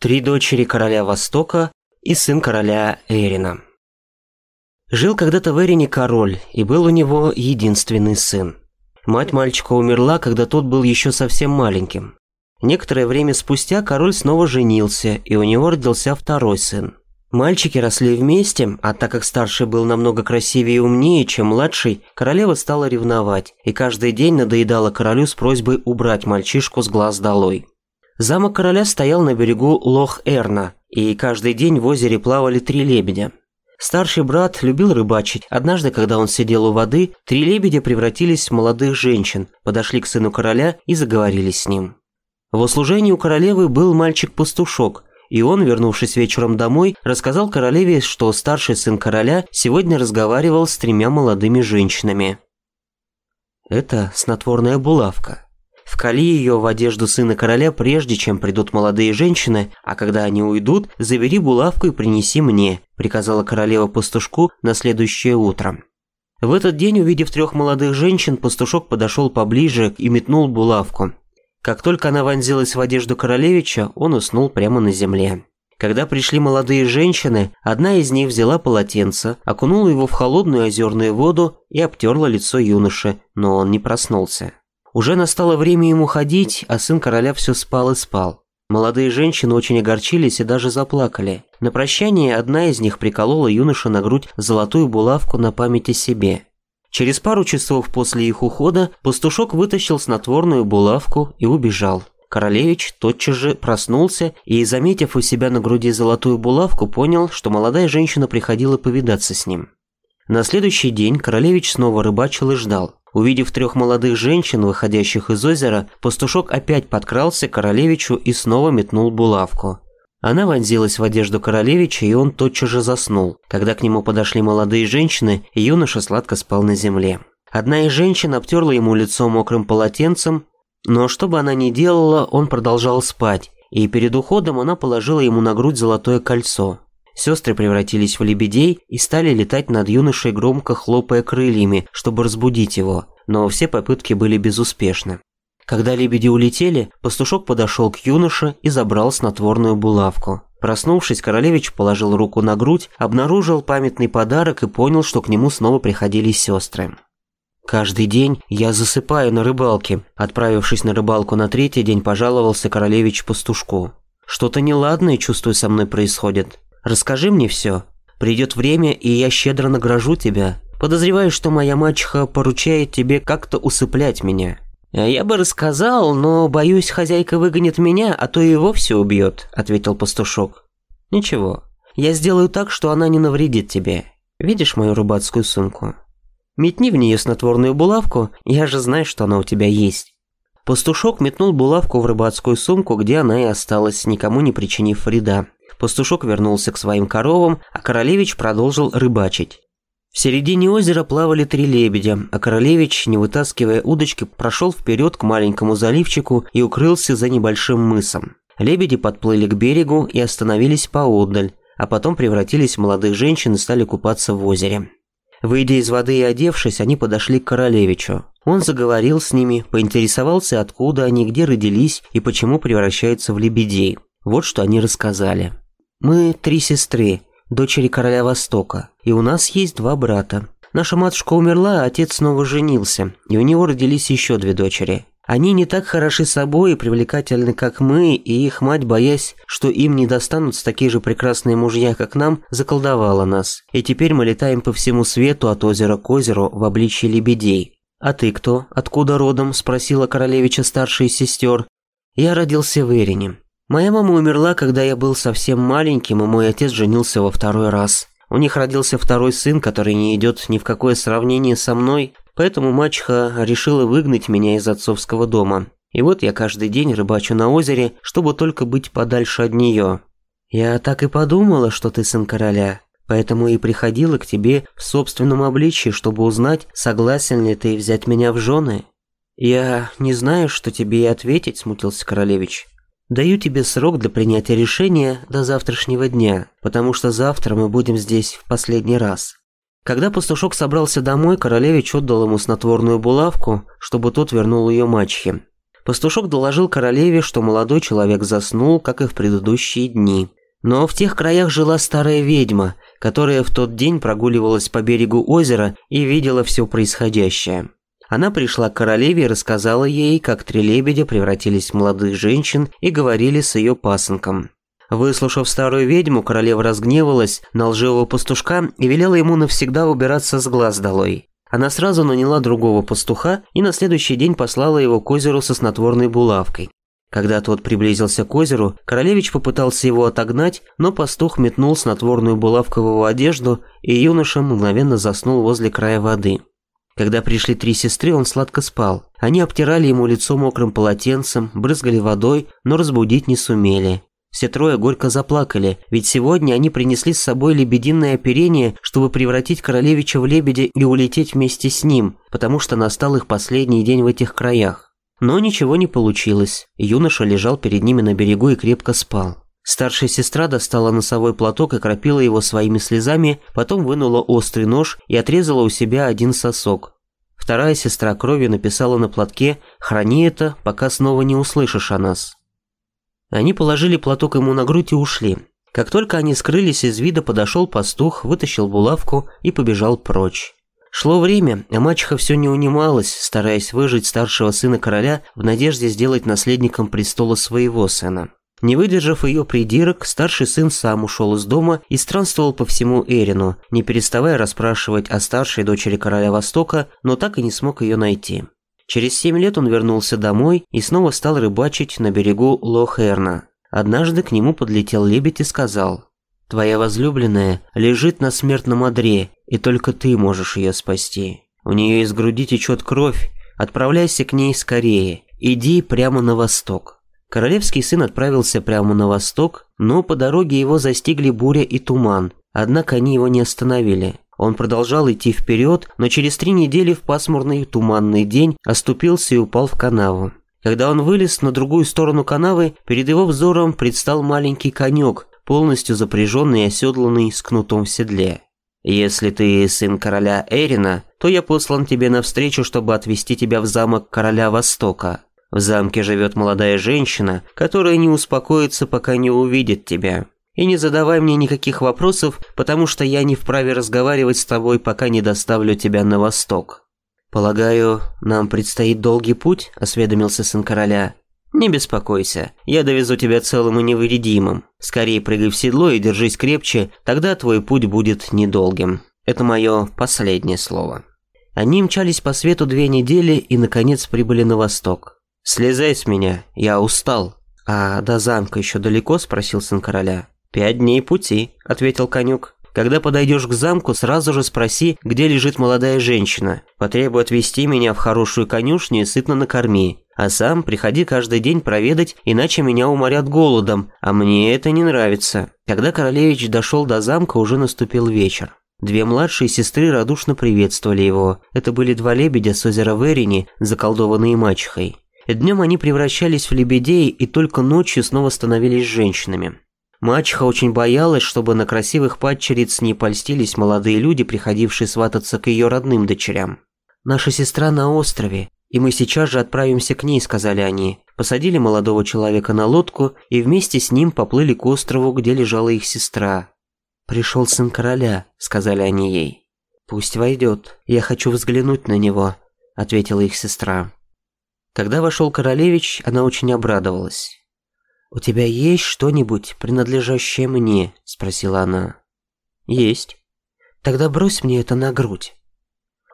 три дочери короля Востока и сын короля Эрина. Жил когда-то в Эрине король, и был у него единственный сын. Мать мальчика умерла, когда тот был еще совсем маленьким. Некоторое время спустя король снова женился, и у него родился второй сын. Мальчики росли вместе, а так как старший был намного красивее и умнее, чем младший, королева стала ревновать, и каждый день надоедала королю с просьбой убрать мальчишку с глаз долой. Замок короля стоял на берегу Лох-Эрна, и каждый день в озере плавали три лебедя. Старший брат любил рыбачить. Однажды, когда он сидел у воды, три лебедя превратились в молодых женщин, подошли к сыну короля и заговорили с ним. Во служении у королевы был мальчик-пастушок, и он, вернувшись вечером домой, рассказал королеве, что старший сын короля сегодня разговаривал с тремя молодыми женщинами. «Это снотворная булавка», Вкали ее в одежду сына короля, прежде чем придут молодые женщины, а когда они уйдут, забери булавку и принеси мне», – приказала королева пастушку на следующее утро. В этот день, увидев трех молодых женщин, пастушок подошел поближе и метнул булавку. Как только она вонзилась в одежду королевича, он уснул прямо на земле. Когда пришли молодые женщины, одна из них взяла полотенце, окунула его в холодную озерную воду и обтерла лицо юноши, но он не проснулся. Уже настало время ему ходить, а сын короля все спал и спал. Молодые женщины очень огорчились и даже заплакали. На прощание одна из них приколола юноше на грудь золотую булавку на память о себе. Через пару часов после их ухода пастушок вытащил снотворную булавку и убежал. Королевич тотчас же проснулся и, заметив у себя на груди золотую булавку, понял, что молодая женщина приходила повидаться с ним. На следующий день королевич снова рыбачил и ждал. Увидев трех молодых женщин, выходящих из озера, пастушок опять подкрался к королевичу и снова метнул булавку. Она вонзилась в одежду королевича, и он тотчас же заснул. Когда к нему подошли молодые женщины, юноша сладко спал на земле. Одна из женщин обтерла ему лицо мокрым полотенцем, но что бы она ни делала, он продолжал спать, и перед уходом она положила ему на грудь золотое кольцо. Сестры превратились в лебедей и стали летать над юношей, громко хлопая крыльями, чтобы разбудить его, но все попытки были безуспешны. Когда лебеди улетели, пастушок подошел к юноше и забрал снотворную булавку. Проснувшись, королевич положил руку на грудь, обнаружил памятный подарок и понял, что к нему снова приходили сестры. «Каждый день я засыпаю на рыбалке», – отправившись на рыбалку на третий день, пожаловался королевич пастушку. «Что-то неладное, чувствую, со мной происходит. Расскажи мне все. Придет время, и я щедро награжу тебя. Подозреваю, что моя мачеха поручает тебе как-то усыплять меня». «Я бы рассказал, но, боюсь, хозяйка выгонит меня, а то и вовсе убьет», — ответил пастушок. «Ничего, я сделаю так, что она не навредит тебе. Видишь мою рыбацкую сумку? Метни в нее снотворную булавку, я же знаю, что она у тебя есть». Пастушок метнул булавку в рыбацкую сумку, где она и осталась, никому не причинив вреда. Пастушок вернулся к своим коровам, а королевич продолжил рыбачить. В середине озера плавали три лебедя, а королевич, не вытаскивая удочки, прошел вперед к маленькому заливчику и укрылся за небольшим мысом. Лебеди подплыли к берегу и остановились поодаль, а потом превратились в молодых женщин и стали купаться в озере. Выйдя из воды и одевшись, они подошли к королевичу. Он заговорил с ними, поинтересовался, откуда они, где родились и почему превращаются в лебедей. Вот что они рассказали. Мы три сестры, дочери короля Востока, и у нас есть два брата. Наша матушка умерла, а отец снова женился, и у него родились еще две дочери. Они не так хороши собой и привлекательны, как мы, и их мать, боясь, что им не достанутся такие же прекрасные мужья, как нам, заколдовала нас. И теперь мы летаем по всему свету от озера к озеру в обличье лебедей. «А ты кто? Откуда родом?» – спросила королевича старшей сестер. «Я родился в Ирине. Моя мама умерла, когда я был совсем маленьким, и мой отец женился во второй раз. У них родился второй сын, который не идет ни в какое сравнение со мной, поэтому мачеха решила выгнать меня из отцовского дома. И вот я каждый день рыбачу на озере, чтобы только быть подальше от нее. Я так и подумала, что ты сын короля, поэтому и приходила к тебе в собственном обличье, чтобы узнать, согласен ли ты взять меня в жены. Я не знаю, что тебе и ответить, смутился королевич. Даю тебе срок для принятия решения до завтрашнего дня, потому что завтра мы будем здесь в последний раз. Когда пастушок собрался домой, королевич отдал ему снотворную булавку, чтобы тот вернул её мачехе. Пастушок доложил королеве, что молодой человек заснул, как и в предыдущие дни. Но в тех краях жила старая ведьма, которая в тот день прогуливалась по берегу озера и видела всё происходящее. Она пришла к королеве и рассказала ей, как три лебедя превратились в молодых женщин и говорили с ее пасынком. Выслушав старую ведьму, королева разгневалась на лживого пастушка и велела ему навсегда убираться с глаз долой. Она сразу наняла другого пастуха и на следующий день послала его к озеру со снотворной булавкой. Когда тот приблизился к озеру, королевич попытался его отогнать, но пастух метнул снотворную булавку в его одежду, и юноша мгновенно заснул возле края воды. Когда пришли три сестры, он сладко спал. Они обтирали ему лицо мокрым полотенцем, брызгали водой, но разбудить не сумели. Все трое горько заплакали, ведь сегодня они принесли с собой лебединое оперение, чтобы превратить королевича в лебедя и улететь вместе с ним, потому что настал их последний день в этих краях. Но ничего не получилось. Юноша лежал перед ними на берегу и крепко спал. Старшая сестра достала носовой платок и кропила его своими слезами, потом вынула острый нож и отрезала у себя один сосок. Вторая сестра крови написала на платке «Храни это, пока снова не услышишь о нас». Они положили платок ему на грудь и ушли. Как только они скрылись из вида, подошел пастух, вытащил булавку и побежал прочь. Шло время, а мачеха все не унималась, стараясь выжить старшего сына короля в надежде сделать наследником престола своего сына. Не выдержав ее придирок, старший сын сам ушел из дома и странствовал по всему Эрину, не переставая расспрашивать о старшей дочери короля Востока, но так и не смог ее найти. Через семь лет он вернулся домой и снова стал рыбачить на берегу Лохерна. Однажды к нему подлетел лебедь и сказал «Твоя возлюбленная лежит на смертном одре, и только ты можешь ее спасти. У нее из груди течет кровь, отправляйся к ней скорее, иди прямо на восток». Королевский сын отправился прямо на восток, но по дороге его застигли буря и туман, однако они его не остановили. Он продолжал идти вперед, но через три недели в пасмурный туманный день оступился и упал в канаву. Когда он вылез на другую сторону канавы, перед его взором предстал маленький конек, полностью запряженный и оседланный с кнутом в седле. «Если ты сын короля Эрина, то я послан тебе навстречу, чтобы отвезти тебя в замок короля Востока. В замке живет молодая женщина, которая не успокоится, пока не увидит тебя. И не задавай мне никаких вопросов, потому что я не вправе разговаривать с тобой, пока не доставлю тебя на восток». «Полагаю, нам предстоит долгий путь?» – осведомился сын короля. «Не беспокойся, я довезу тебя целым и невредимым. Скорее прыгай в седло и держись крепче, тогда твой путь будет недолгим. Это мое последнее слово». Они мчались по свету две недели и, наконец, прибыли на восток. «Слезай с меня, я устал». «А до замка еще далеко?» – спросил сын короля. «Пять дней пути», – ответил конюк. «Когда подойдешь к замку, сразу же спроси, где лежит молодая женщина. Потребуй отвезти меня в хорошую конюшню и сытно накорми. А сам приходи каждый день проведать, иначе меня уморят голодом, а мне это не нравится». Когда королевич дошел до замка, уже наступил вечер. Две младшие сестры радушно приветствовали его. Это были два лебедя с озера Верини, заколдованные мачехой. Днем они превращались в лебедей и только ночью снова становились женщинами. Мачеха очень боялась, чтобы на красивых падчериц не польстились молодые люди, приходившие свататься к ее родным дочерям. «Наша сестра на острове, и мы сейчас же отправимся к ней», — сказали они. Посадили молодого человека на лодку и вместе с ним поплыли к острову, где лежала их сестра. «Пришел сын короля», — сказали они ей. «Пусть войдет, я хочу взглянуть на него», — ответила их сестра. Когда вошел королевич, она очень обрадовалась. «У тебя есть что-нибудь, принадлежащее мне?» – спросила она. «Есть». «Тогда брось мне это на грудь».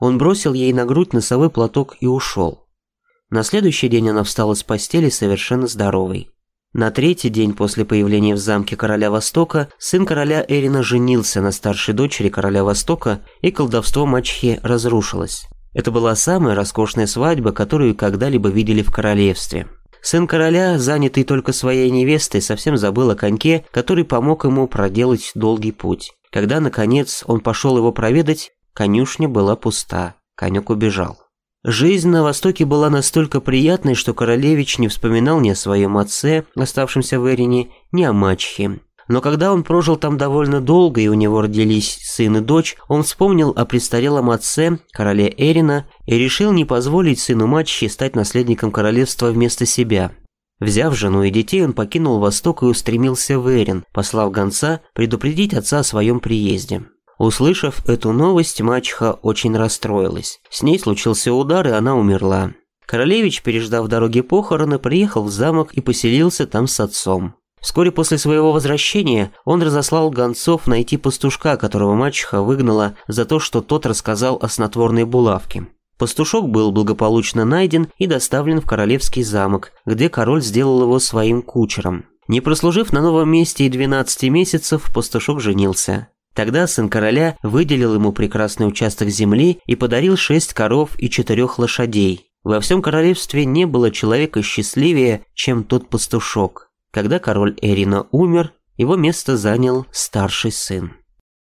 Он бросил ей на грудь носовой платок и ушел. На следующий день она встала с постели совершенно здоровой. На третий день после появления в замке короля Востока сын короля Эрина женился на старшей дочери короля Востока, и колдовство мачхи разрушилось. Это была самая роскошная свадьба, которую когда-либо видели в королевстве. Сын короля, занятый только своей невестой, совсем забыл о коньке, который помог ему проделать долгий путь. Когда, наконец, он пошел его проведать, конюшня была пуста, конек убежал. Жизнь на Востоке была настолько приятной, что королевич не вспоминал ни о своем отце, оставшемся в Эрине, ни о мачехе. Но когда он прожил там довольно долго и у него родились сын и дочь, он вспомнил о престарелом отце, короле Эрина, и решил не позволить сыну матчи стать наследником королевства вместо себя. Взяв жену и детей, он покинул Восток и устремился в Эрин, послав гонца предупредить отца о своем приезде. Услышав эту новость, мачеха очень расстроилась. С ней случился удар, и она умерла. Королевич, переждав дороги похороны, приехал в замок и поселился там с отцом. Вскоре после своего возвращения он разослал гонцов найти пастушка, которого мачеха выгнала за то, что тот рассказал о снотворной булавке. Пастушок был благополучно найден и доставлен в королевский замок, где король сделал его своим кучером. Не прослужив на новом месте и 12 месяцев, пастушок женился. Тогда сын короля выделил ему прекрасный участок земли и подарил шесть коров и четырех лошадей. Во всем королевстве не было человека счастливее, чем тот пастушок. Когда король Эрина умер, его место занял старший сын.